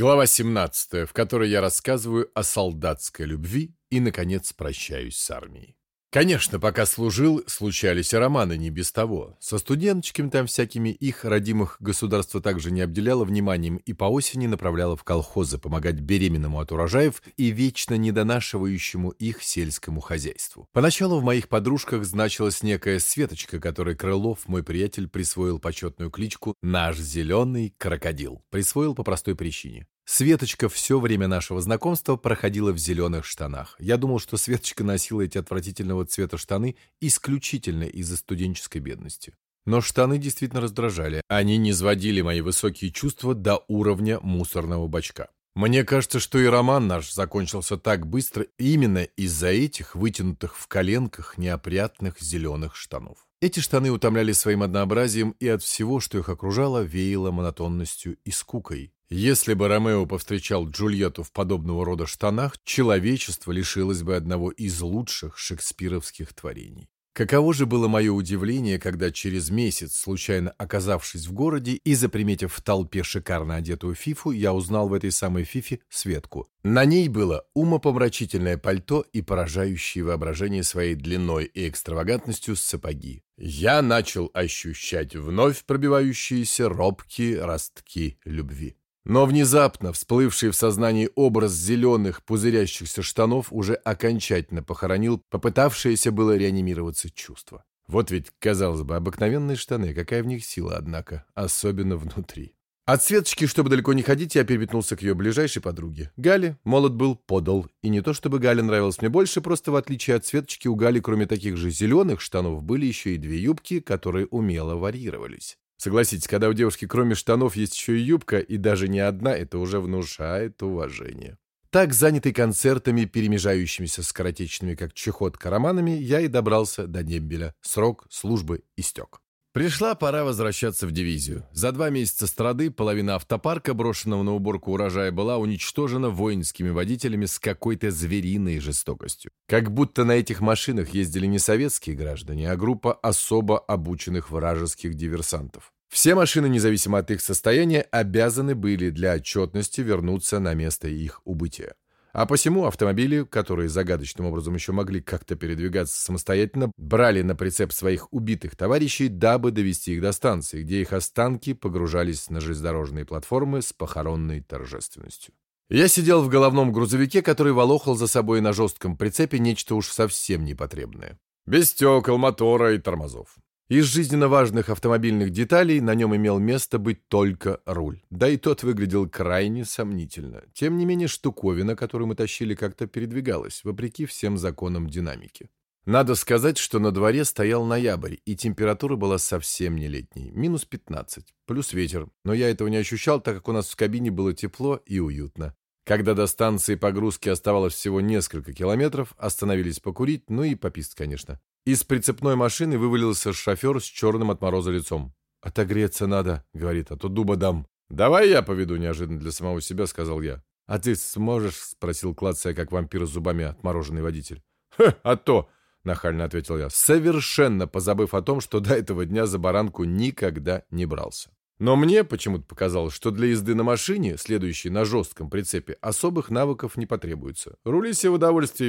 Глава 17, в которой я рассказываю о солдатской любви и, наконец, прощаюсь с армией. Конечно, пока служил, случались и романы не без того. Со студенточками там всякими их родимых государство также не обделяло вниманием и по осени направляло в колхозы помогать беременному от урожаев и вечно недонашивающему их сельскому хозяйству. Поначалу в моих подружках значилась некая Светочка, которой Крылов, мой приятель, присвоил почетную кличку «Наш зеленый крокодил». Присвоил по простой причине. Светочка все время нашего знакомства проходила в зеленых штанах. Я думал, что Светочка носила эти отвратительного цвета штаны исключительно из-за студенческой бедности. Но штаны действительно раздражали. Они не сводили мои высокие чувства до уровня мусорного бачка. Мне кажется, что и роман наш закончился так быстро именно из-за этих вытянутых в коленках неопрятных зеленых штанов. Эти штаны утомляли своим однообразием, и от всего, что их окружало, веяло монотонностью и скукой. Если бы Ромео повстречал Джульетту в подобного рода штанах, человечество лишилось бы одного из лучших шекспировских творений. Каково же было мое удивление, когда через месяц, случайно оказавшись в городе и заприметив в толпе шикарно одетую Фифу, я узнал в этой самой Фифе Светку. На ней было умопомрачительное пальто и поражающее воображение своей длиной и экстравагантностью сапоги. Я начал ощущать вновь пробивающиеся робкие ростки любви. Но внезапно всплывший в сознании образ зеленых пузырящихся штанов уже окончательно похоронил попытавшееся было реанимироваться чувство. Вот ведь, казалось бы, обыкновенные штаны, какая в них сила, однако, особенно внутри. От Светочки, чтобы далеко не ходить, я переметнулся к ее ближайшей подруге. Гале молод был, подал. И не то чтобы Галя нравилась мне больше, просто в отличие от Светочки у Гали, кроме таких же зеленых штанов, были еще и две юбки, которые умело варьировались. Согласитесь, когда у девушки кроме штанов есть еще и юбка, и даже не одна, это уже внушает уважение. Так, занятый концертами, перемежающимися скоротечными, как чехотка романами, я и добрался до Дембеля. Срок службы истек. Пришла пора возвращаться в дивизию. За два месяца страды половина автопарка, брошенного на уборку урожая, была уничтожена воинскими водителями с какой-то звериной жестокостью. Как будто на этих машинах ездили не советские граждане, а группа особо обученных вражеских диверсантов. Все машины, независимо от их состояния, обязаны были для отчетности вернуться на место их убытия. А посему автомобили, которые загадочным образом еще могли как-то передвигаться самостоятельно, брали на прицеп своих убитых товарищей, дабы довести их до станции, где их останки погружались на железнодорожные платформы с похоронной торжественностью. Я сидел в головном грузовике, который волохал за собой на жестком прицепе нечто уж совсем непотребное. Без стекол, мотора и тормозов. Из жизненно важных автомобильных деталей на нем имел место быть только руль. Да и тот выглядел крайне сомнительно. Тем не менее, штуковина, которую мы тащили, как-то передвигалась, вопреки всем законам динамики. Надо сказать, что на дворе стоял ноябрь, и температура была совсем не летней. Минус 15, плюс ветер. Но я этого не ощущал, так как у нас в кабине было тепло и уютно. Когда до станции погрузки оставалось всего несколько километров, остановились покурить, ну и попист, конечно. Из прицепной машины вывалился шофер с черным от мороза лицом. «Отогреться надо», — говорит, — «а то дуба дам». «Давай я поведу неожиданно для самого себя», — сказал я. «А ты сможешь?» — спросил, клацая, как вампир с зубами отмороженный водитель. «Ха, а то!» — нахально ответил я, совершенно позабыв о том, что до этого дня за баранку никогда не брался. Но мне почему-то показалось, что для езды на машине, следующей на жестком прицепе, особых навыков не потребуется. Рули себе в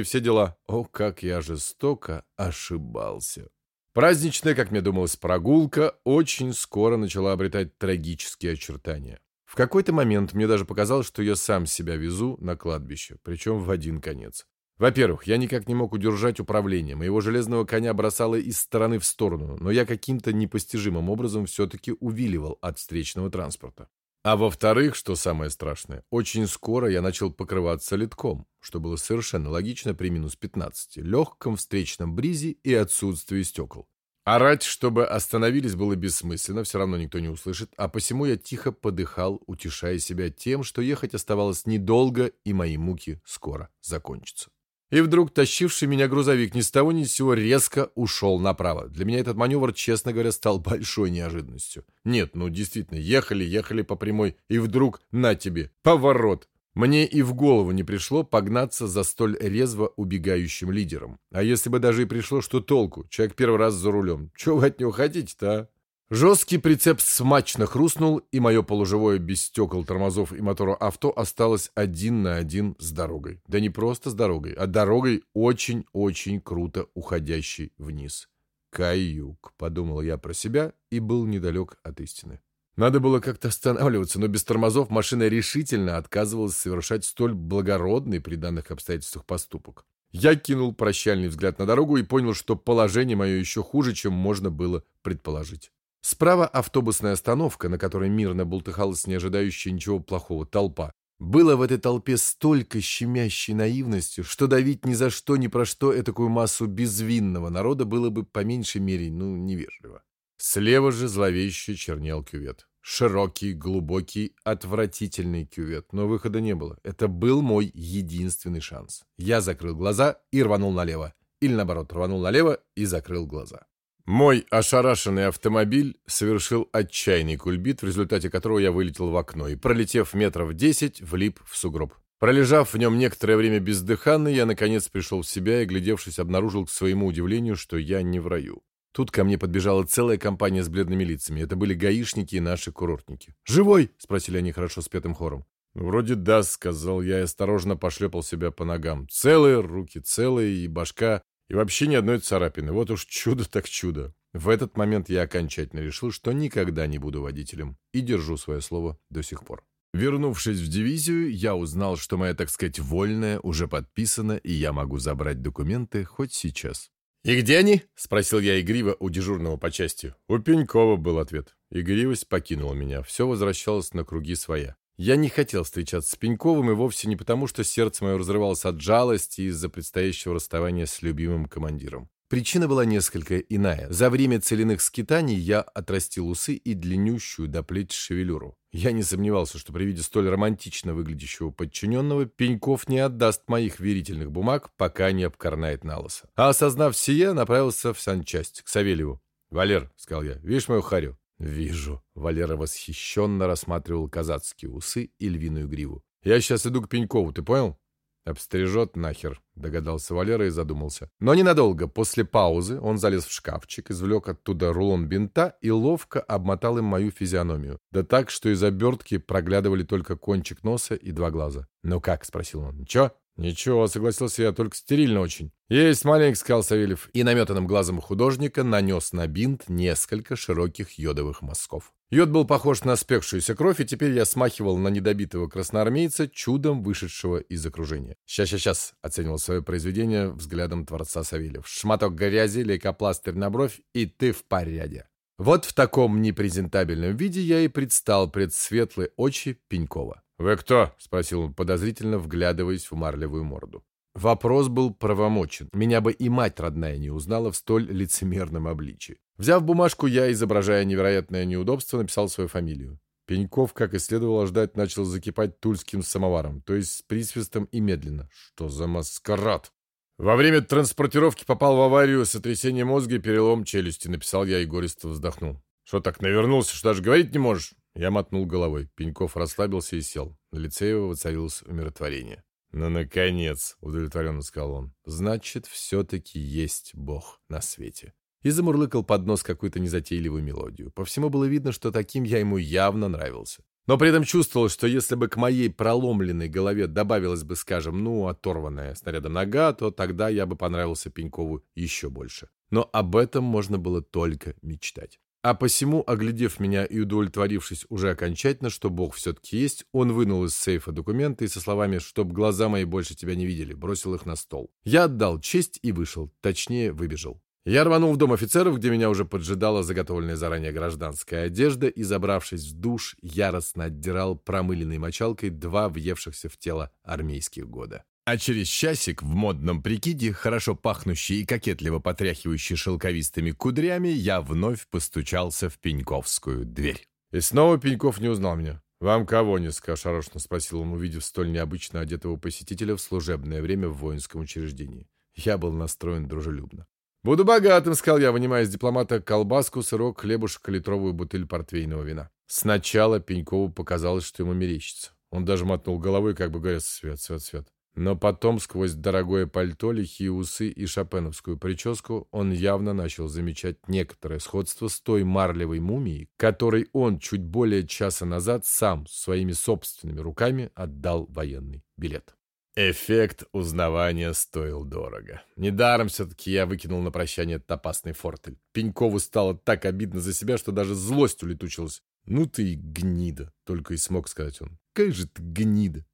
и все дела. О, как я жестоко ошибался. Праздничная, как мне думалось, прогулка очень скоро начала обретать трагические очертания. В какой-то момент мне даже показалось, что я сам себя везу на кладбище, причем в один конец. Во-первых, я никак не мог удержать управление. Моего железного коня бросало из стороны в сторону, но я каким-то непостижимым образом все-таки увиливал от встречного транспорта. А во-вторых, что самое страшное, очень скоро я начал покрываться литком, что было совершенно логично при минус 15, легком встречном бризе и отсутствии стекол. Орать, чтобы остановились, было бессмысленно, все равно никто не услышит, а посему я тихо подыхал, утешая себя тем, что ехать оставалось недолго, и мои муки скоро закончатся. И вдруг тащивший меня грузовик ни с того ни с сего резко ушел направо. Для меня этот маневр, честно говоря, стал большой неожиданностью. Нет, ну действительно, ехали, ехали по прямой, и вдруг на тебе, поворот. Мне и в голову не пришло погнаться за столь резво убегающим лидером. А если бы даже и пришло, что толку? Человек первый раз за рулем. Чего вы от него хотите-то, а? Жесткий прицеп смачно хрустнул, и мое полуживое без стекол, тормозов и мотора авто осталось один на один с дорогой. Да не просто с дорогой, а дорогой очень-очень круто уходящей вниз. «Каюк», — подумал я про себя и был недалек от истины. Надо было как-то останавливаться, но без тормозов машина решительно отказывалась совершать столь благородный при данных обстоятельствах поступок. Я кинул прощальный взгляд на дорогу и понял, что положение мое еще хуже, чем можно было предположить. Справа автобусная остановка, на которой мирно бултыхалась не ожидающая ничего плохого толпа. Было в этой толпе столько щемящей наивности, что давить ни за что, ни про что этакую массу безвинного народа было бы по меньшей мере, ну, невежливо. Слева же зловеще чернел кювет. Широкий, глубокий, отвратительный кювет, но выхода не было. Это был мой единственный шанс. Я закрыл глаза и рванул налево. Или наоборот, рванул налево и закрыл глаза. Мой ошарашенный автомобиль совершил отчаянный кульбит, в результате которого я вылетел в окно и, пролетев метров десять, влип в сугроб. Пролежав в нем некоторое время бездыханный, я, наконец, пришел в себя и, глядевшись, обнаружил к своему удивлению, что я не в раю. Тут ко мне подбежала целая компания с бледными лицами. Это были гаишники и наши курортники. «Живой?» — спросили они хорошо спетым хором. «Вроде да», — сказал я и осторожно пошлепал себя по ногам. «Целые руки, целые и башка. И вообще ни одной царапины. Вот уж чудо так чудо. В этот момент я окончательно решил, что никогда не буду водителем. И держу свое слово до сих пор. Вернувшись в дивизию, я узнал, что моя, так сказать, вольная уже подписана, и я могу забрать документы хоть сейчас. «И где они?» — спросил я игриво у дежурного по части. У Пенькова был ответ. Игривость покинула меня. Все возвращалось на круги своя. Я не хотел встречаться с Пеньковым и вовсе не потому, что сердце мое разрывалось от жалости из-за предстоящего расставания с любимым командиром. Причина была несколько иная. За время целиных скитаний я отрастил усы и длиннющую до плеч шевелюру. Я не сомневался, что при виде столь романтично выглядящего подчиненного Пеньков не отдаст моих верительных бумаг, пока не обкорнает на лысо. А осознав сие, направился в санчасть, к Савельеву. «Валер», — сказал я, — «видишь мою харю?» «Вижу». Валера восхищенно рассматривал казацкие усы и львиную гриву. «Я сейчас иду к Пенькову, ты понял?» «Обстрижет нахер», — догадался Валера и задумался. Но ненадолго. После паузы он залез в шкафчик, извлек оттуда рулон бинта и ловко обмотал им мою физиономию. Да так, что из обертки проглядывали только кончик носа и два глаза. «Ну как?» — спросил он. «Ничего?» «Ничего», — согласился я, — «только стерильно очень». «Есть маленький», — сказал Савельев, и наметанным глазом художника нанес на бинт несколько широких йодовых мазков. Йод был похож на спекшуюся кровь, и теперь я смахивал на недобитого красноармейца, чудом вышедшего из окружения. «Сейчас-сейчас», — оценивал свое произведение взглядом творца Савельев. «Шматок грязи, лейкопластырь на бровь, и ты в порядке». Вот в таком непрезентабельном виде я и предстал пред светлые очи Пенькова. «Вы кто?» — спросил он подозрительно, вглядываясь в марлевую морду. Вопрос был правомочен. Меня бы и мать родная не узнала в столь лицемерном обличии. Взяв бумажку, я, изображая невероятное неудобство, написал свою фамилию. Пеньков, как и следовало ждать, начал закипать тульским самоваром, то есть с присвистом и медленно. Что за маскарад? Во время транспортировки попал в аварию, сотрясение мозга и перелом челюсти, написал я и гористо вздохнул. Что так навернулся, что даже говорить не можешь? Я мотнул головой. Пеньков расслабился и сел. На лице его воцарилось умиротворение. «Ну, наконец!» — удовлетворенно сказал он. «Значит, все-таки есть Бог на свете». И замурлыкал под нос какую-то незатейливую мелодию. По всему было видно, что таким я ему явно нравился. Но при этом чувствовал, что если бы к моей проломленной голове добавилась бы, скажем, ну, оторванная снарядом нога, то тогда я бы понравился Пенькову еще больше. Но об этом можно было только мечтать. А посему, оглядев меня и удовлетворившись уже окончательно, что Бог все-таки есть, он вынул из сейфа документы и со словами «чтоб глаза мои больше тебя не видели», бросил их на стол. Я отдал честь и вышел, точнее, выбежал. Я рванул в дом офицеров, где меня уже поджидала заготовленная заранее гражданская одежда, и, забравшись в душ, яростно отдирал промыленной мочалкой два въевшихся в тело армейских года. А через часик в модном прикиде, хорошо пахнущий и кокетливо потряхивающий шелковистыми кудрями, я вновь постучался в Пеньковскую дверь. И снова Пеньков не узнал меня. «Вам кого несколько ошарашенно?» — спросил он, увидев столь необычно одетого посетителя в служебное время в воинском учреждении. Я был настроен дружелюбно. «Буду богатым», — сказал я, вынимая из дипломата колбаску, сырок, хлебушек и литровую бутыль портвейного вина. Сначала Пенькову показалось, что ему мерещится. Он даже мотнул головой, как бы говоря, «Свет, свет, свет». Но потом, сквозь дорогое пальто, лихие усы и шопеновскую прическу, он явно начал замечать некоторое сходство с той марлевой мумией, которой он чуть более часа назад сам своими собственными руками отдал военный билет. Эффект узнавания стоил дорого. Недаром все-таки я выкинул на прощание этот опасный фортель. Пенькову стало так обидно за себя, что даже злость улетучилась. «Ну ты гнида!» — только и смог сказать он. «Как же ты гнида!»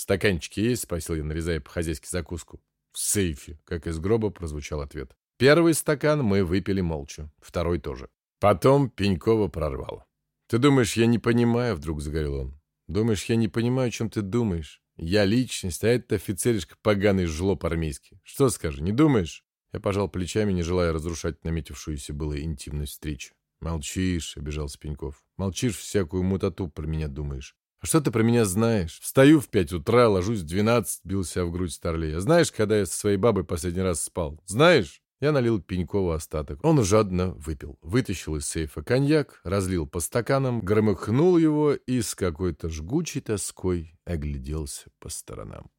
«Стаканчики есть?» — спросил я, нарезая по-хозяйски закуску. «В сейфе», — как из гроба прозвучал ответ. Первый стакан мы выпили молча, второй тоже. Потом Пенькова прорвало. «Ты думаешь, я не понимаю?» — вдруг загорел он. «Думаешь, я не понимаю, о чем ты думаешь? Я личность, а это офицеришка поганый жлоб армейский. Что скажи, не думаешь?» Я пожал плечами, не желая разрушать наметившуюся было интимность встречи. «Молчишь», — обижался Пеньков. «Молчишь, всякую мутату про меня думаешь. А что ты про меня знаешь? Встаю в пять утра, ложусь в двенадцать, бился в грудь старлей. А знаешь, когда я со своей бабой последний раз спал? Знаешь?» Я налил Пенькову остаток. Он жадно выпил. Вытащил из сейфа коньяк, разлил по стаканам, громыхнул его и с какой-то жгучей тоской огляделся по сторонам.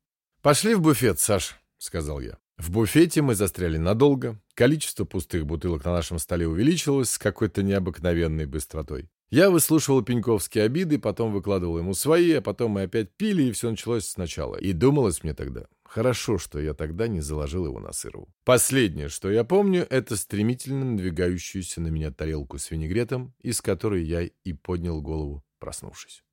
«Пошли в буфет, Саш», — сказал я. В буфете мы застряли надолго. Количество пустых бутылок на нашем столе увеличилось с какой-то необыкновенной быстротой. Я выслушивал Пеньковские обиды, потом выкладывал ему свои, а потом мы опять пили, и все началось сначала. И думалось мне тогда, Хорошо, что я тогда не заложил его на Сырову. Последнее, что я помню, это стремительно надвигающуюся на меня тарелку с винегретом, из которой я и поднял голову, проснувшись.